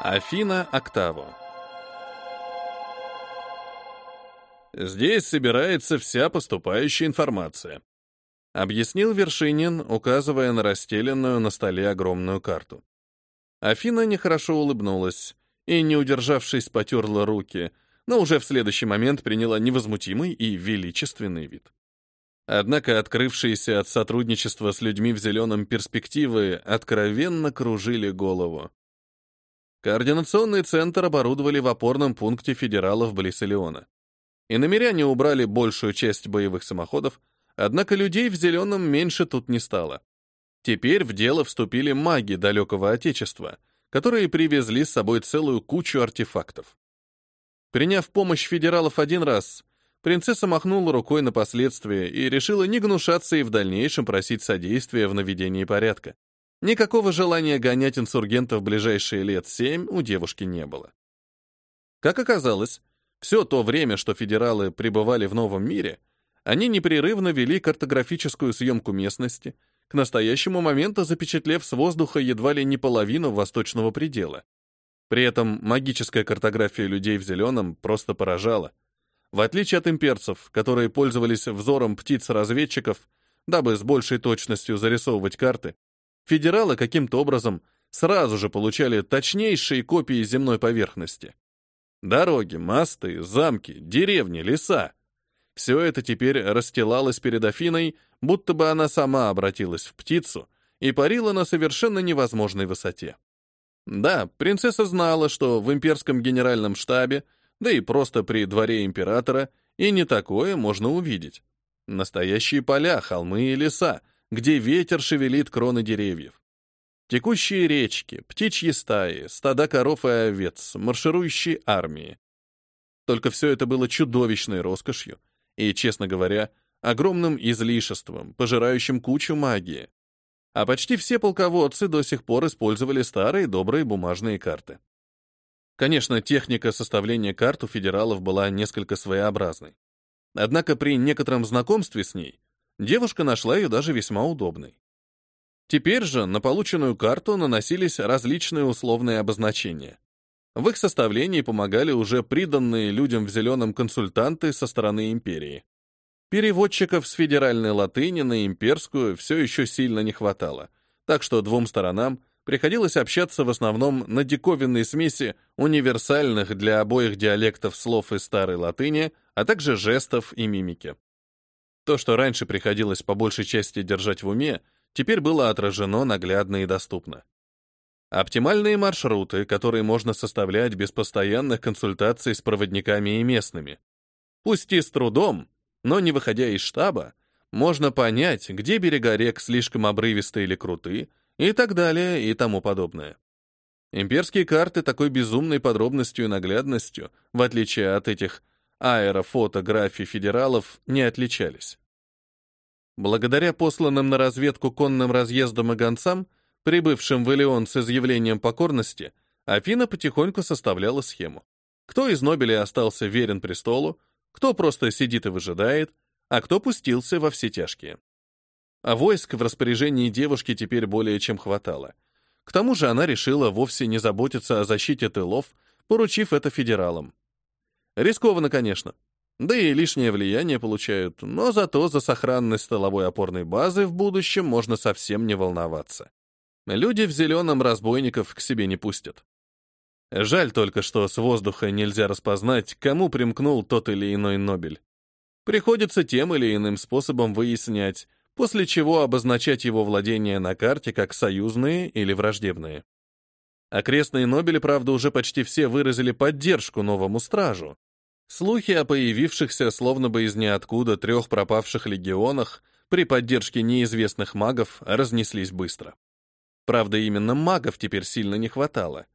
Афина Октаву. Здесь собирается вся поступающая информация, объяснил Вершинин, указывая на расстеленную на столе огромную карту. Афина нехорошо улыбнулась и, не удержавшись, потерла руки, но уже в следующий момент приняла невозмутимый и величественный вид. Однако открывшиеся от сотрудничества с людьми в зеленом перспективы откровенно кружили голову. Координационный центр оборудовали в опорном пункте федералов близ Элеона. И намеряне убрали большую часть боевых самоходов, однако людей в зеленом меньше тут не стало. Теперь в дело вступили маги далекого Отечества, которые привезли с собой целую кучу артефактов. Приняв помощь федералов один раз, принцесса махнула рукой на последствия и решила не гнушаться и в дальнейшем просить содействия в наведении порядка. Никакого желания гонять инсургентов в ближайшие лет семь у девушки не было. Как оказалось, все то время, что федералы пребывали в новом мире, они непрерывно вели картографическую съемку местности, к настоящему моменту запечатлев с воздуха едва ли не половину восточного предела. При этом магическая картография людей в зеленом просто поражала. В отличие от имперцев, которые пользовались взором птиц-разведчиков, дабы с большей точностью зарисовывать карты, федералы каким-то образом сразу же получали точнейшие копии земной поверхности. Дороги, мосты, замки, деревни, леса. Все это теперь расстилалось перед Афиной, будто бы она сама обратилась в птицу и парила на совершенно невозможной высоте. Да, принцесса знала, что в имперском генеральном штабе да и просто при дворе императора, и не такое можно увидеть. Настоящие поля, холмы и леса, где ветер шевелит кроны деревьев. Текущие речки, птичьи стаи, стада коров и овец, марширующие армии. Только все это было чудовищной роскошью и, честно говоря, огромным излишеством, пожирающим кучу магии. А почти все полководцы до сих пор использовали старые добрые бумажные карты. Конечно, техника составления карт у федералов была несколько своеобразной. Однако при некотором знакомстве с ней девушка нашла ее даже весьма удобной. Теперь же на полученную карту наносились различные условные обозначения. В их составлении помогали уже приданные людям в зеленом консультанты со стороны империи. Переводчиков с федеральной латыни на имперскую все еще сильно не хватало, так что двум сторонам приходилось общаться в основном на диковинной смеси универсальных для обоих диалектов слов из старой латыни, а также жестов и мимики. То, что раньше приходилось по большей части держать в уме, теперь было отражено наглядно и доступно. Оптимальные маршруты, которые можно составлять без постоянных консультаций с проводниками и местными. Пусть и с трудом, но не выходя из штаба, можно понять, где берега рек слишком обрывистые или крутые, и так далее и тому подобное. Имперские карты такой безумной подробностью и наглядностью, в отличие от этих аэрофотографий федералов, не отличались. Благодаря посланным на разведку конным разъездам и гонцам, прибывшим в Элеон с изъявлением покорности, Афина потихоньку составляла схему. Кто из Нобелей остался верен престолу, кто просто сидит и выжидает, а кто пустился во все тяжкие. А войск в распоряжении девушки теперь более чем хватало. К тому же она решила вовсе не заботиться о защите тылов, поручив это федералам. Рискованно, конечно. Да и лишнее влияние получают, но зато за сохранность тыловой опорной базы в будущем можно совсем не волноваться. Люди в зеленом разбойников к себе не пустят. Жаль только, что с воздуха нельзя распознать, кому примкнул тот или иной Нобель. Приходится тем или иным способом выяснять, после чего обозначать его владения на карте как союзные или враждебные. Окрестные Нобели, правда, уже почти все выразили поддержку новому стражу. Слухи о появившихся словно бы из ниоткуда трех пропавших легионах при поддержке неизвестных магов разнеслись быстро. Правда, именно магов теперь сильно не хватало.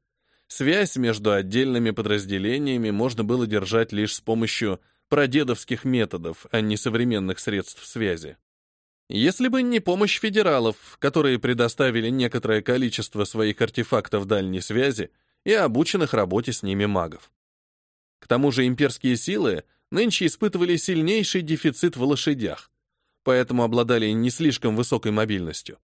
Связь между отдельными подразделениями можно было держать лишь с помощью прадедовских методов, а не современных средств связи. Если бы не помощь федералов, которые предоставили некоторое количество своих артефактов дальней связи и обученных работе с ними магов. К тому же имперские силы нынче испытывали сильнейший дефицит в лошадях, поэтому обладали не слишком высокой мобильностью.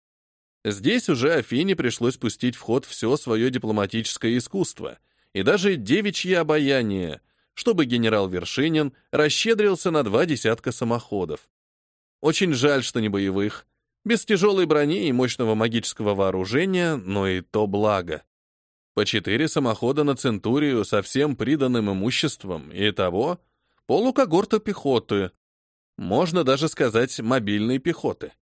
Здесь уже Афине пришлось пустить в ход все свое дипломатическое искусство и даже девичье обаяние, чтобы генерал Вершинин расщедрился на два десятка самоходов. Очень жаль, что не боевых, без тяжелой брони и мощного магического вооружения, но и то благо. По четыре самохода на Центурию со всем приданным имуществом, и того полукогорта пехоты. Можно даже сказать мобильной пехоты.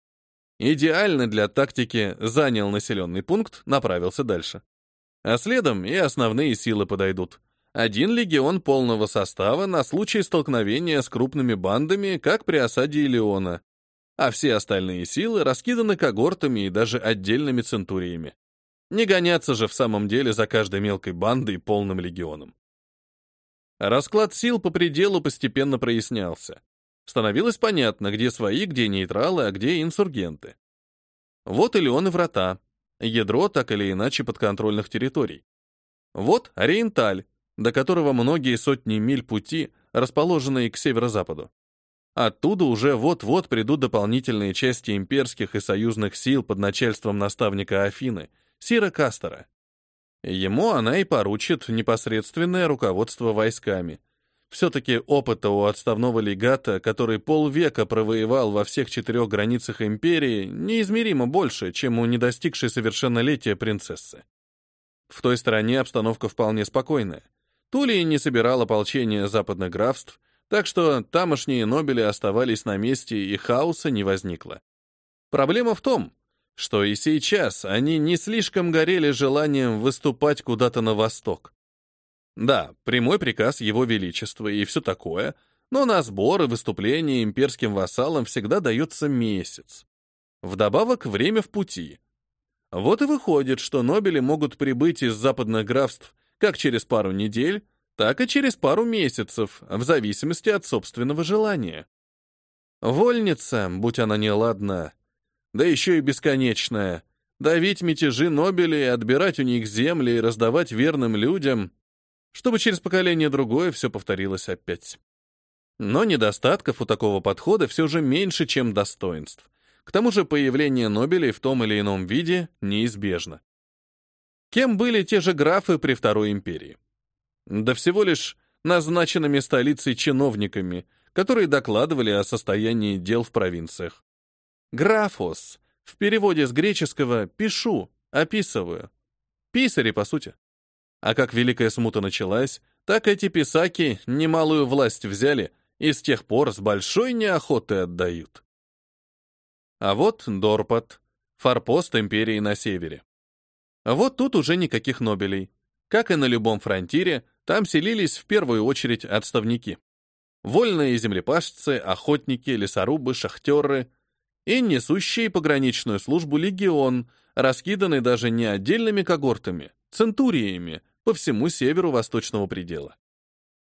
Идеально для тактики занял населенный пункт, направился дальше. А следом и основные силы подойдут. Один легион полного состава на случай столкновения с крупными бандами, как при осаде Илеона. А все остальные силы раскиданы когортами и даже отдельными центуриями. Не гоняться же в самом деле за каждой мелкой бандой полным легионом. Расклад сил по пределу постепенно прояснялся. Становилось понятно, где свои, где нейтралы, а где инсургенты. Вот и Леон и врата. Ядро так или иначе подконтрольных территорий. Вот Ориенталь, до которого многие сотни миль пути, расположенные к северо-западу. Оттуда уже вот-вот придут дополнительные части имперских и союзных сил под начальством наставника Афины — Сира Кастера. Ему она и поручит непосредственное руководство войсками. Все-таки опыта у отставного легата, который полвека провоевал во всех четырех границах империи, неизмеримо больше, чем у недостигшей совершеннолетия принцессы. В той стороне обстановка вполне спокойная. Тулия не собирал ополчения западных графств, так что тамошние нобели оставались на месте и хаоса не возникло. Проблема в том, что и сейчас они не слишком горели желанием выступать куда-то на восток. Да, прямой приказ Его Величества и все такое, но на сборы выступления имперским вассалам всегда дается месяц. Вдобавок, время в пути. Вот и выходит, что Нобели могут прибыть из западных графств как через пару недель, так и через пару месяцев, в зависимости от собственного желания. Вольница, будь она неладна, да еще и бесконечная. Давить мятежи Нобелей, отбирать у них земли и раздавать верным людям, чтобы через поколение другое все повторилось опять. Но недостатков у такого подхода все же меньше, чем достоинств. К тому же появление Нобелей в том или ином виде неизбежно. Кем были те же графы при Второй империи? Да всего лишь назначенными столицей чиновниками, которые докладывали о состоянии дел в провинциях. Графос. В переводе с греческого «пишу», «описываю». Писари, по сути. А как Великая Смута началась, так эти писаки немалую власть взяли и с тех пор с большой неохотой отдают. А вот Дорпат, форпост империи на севере. А вот тут уже никаких Нобелей. Как и на любом фронтире, там селились в первую очередь отставники. Вольные землепашцы, охотники, лесорубы, шахтеры, и несущий пограничную службу легион, раскиданный даже не отдельными когортами, центуриями по всему северу восточного предела.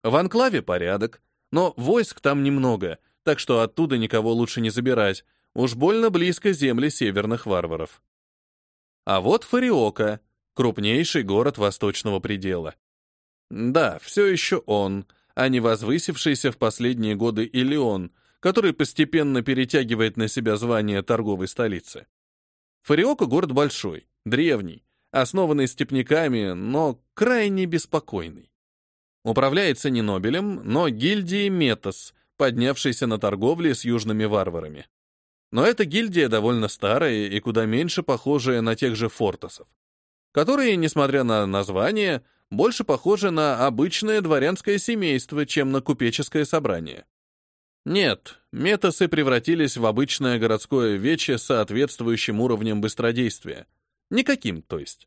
В анклаве порядок, но войск там немного, так что оттуда никого лучше не забирать, уж больно близко земли северных варваров. А вот Фариока, крупнейший город восточного предела. Да, все еще он, а не возвысившийся в последние годы Илион — который постепенно перетягивает на себя звание торговой столицы. Фариока — город большой, древний, основанный степняками, но крайне беспокойный. Управляется не Нобелем, но гильдией Метос, поднявшейся на торговле с южными варварами. Но эта гильдия довольно старая и куда меньше похожая на тех же фортосов, которые, несмотря на название, больше похожи на обычное дворянское семейство, чем на купеческое собрание. Нет, метосы превратились в обычное городское вече с соответствующим уровнем быстродействия. Никаким, то есть.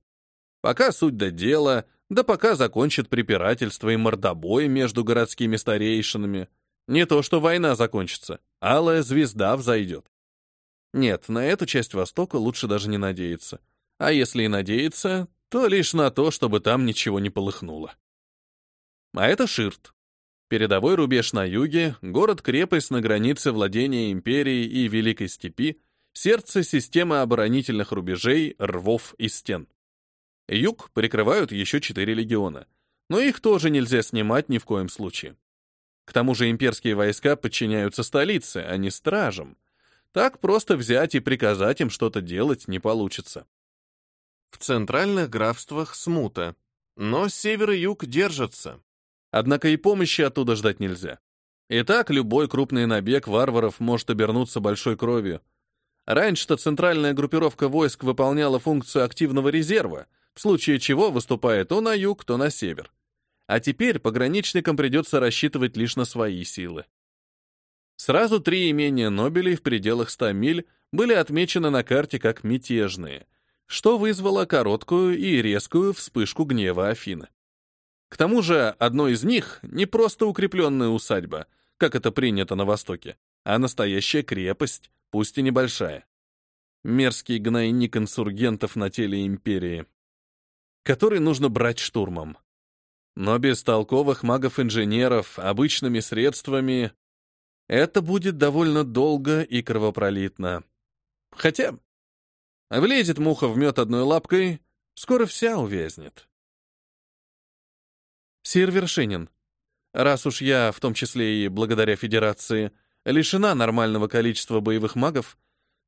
Пока суть до дела, да пока закончит препирательство и мордобой между городскими старейшинами. Не то, что война закончится, алая звезда взойдет. Нет, на эту часть Востока лучше даже не надеяться. А если и надеяться, то лишь на то, чтобы там ничего не полыхнуло. А это Ширт. Передовой рубеж на юге, город-крепость на границе владения империи и Великой Степи, сердце системы оборонительных рубежей, рвов и стен. Юг прикрывают еще четыре легиона, но их тоже нельзя снимать ни в коем случае. К тому же имперские войска подчиняются столице, а не стражам, Так просто взять и приказать им что-то делать не получится. В центральных графствах смута, но север и юг держатся. Однако и помощи оттуда ждать нельзя. И так любой крупный набег варваров может обернуться большой кровью. Раньше-то центральная группировка войск выполняла функцию активного резерва, в случае чего выступает то на юг, то на север. А теперь пограничникам придется рассчитывать лишь на свои силы. Сразу три имения Нобелей в пределах 100 миль были отмечены на карте как мятежные, что вызвало короткую и резкую вспышку гнева Афины. К тому же одно из них не просто укрепленная усадьба, как это принято на Востоке, а настоящая крепость, пусть и небольшая. Мерзкий гнойник инсургентов на теле империи, который нужно брать штурмом. Но без толковых магов-инженеров, обычными средствами, это будет довольно долго и кровопролитно. Хотя, влезет муха в мед одной лапкой, скоро вся увязнет. Сир Вершинин, раз уж я, в том числе и благодаря Федерации, лишена нормального количества боевых магов,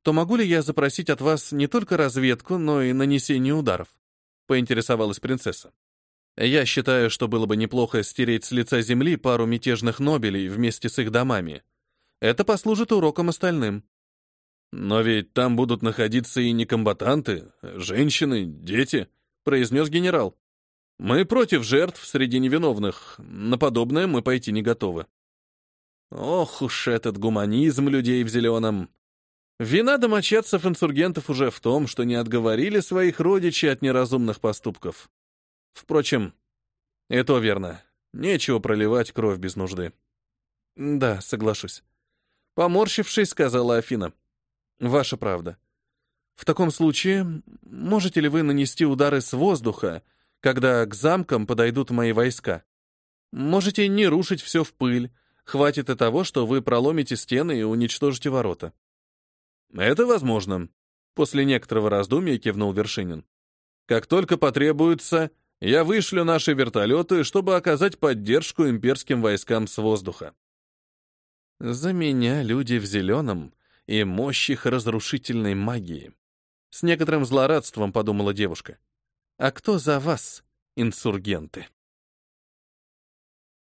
то могу ли я запросить от вас не только разведку, но и нанесение ударов? Поинтересовалась принцесса. Я считаю, что было бы неплохо стереть с лица земли пару мятежных Нобелей вместе с их домами. Это послужит уроком остальным. Но ведь там будут находиться и некомбатанты, женщины, дети, произнес генерал. Мы против жертв среди невиновных. На подобное мы пойти не готовы. Ох уж этот гуманизм людей в зеленом. Вина домочадцев-инсургентов уже в том, что не отговорили своих родичей от неразумных поступков. Впрочем, и то верно. Нечего проливать кровь без нужды. Да, соглашусь. Поморщившись, сказала Афина. Ваша правда. В таком случае, можете ли вы нанести удары с воздуха, когда к замкам подойдут мои войска. Можете не рушить все в пыль, хватит и того, что вы проломите стены и уничтожите ворота. Это возможно. После некоторого раздумья кивнул Вершинин. Как только потребуется, я вышлю наши вертолеты, чтобы оказать поддержку имперским войскам с воздуха. За меня люди в зеленом и мощь их разрушительной магии. С некоторым злорадством подумала девушка. А кто за вас, инсургенты?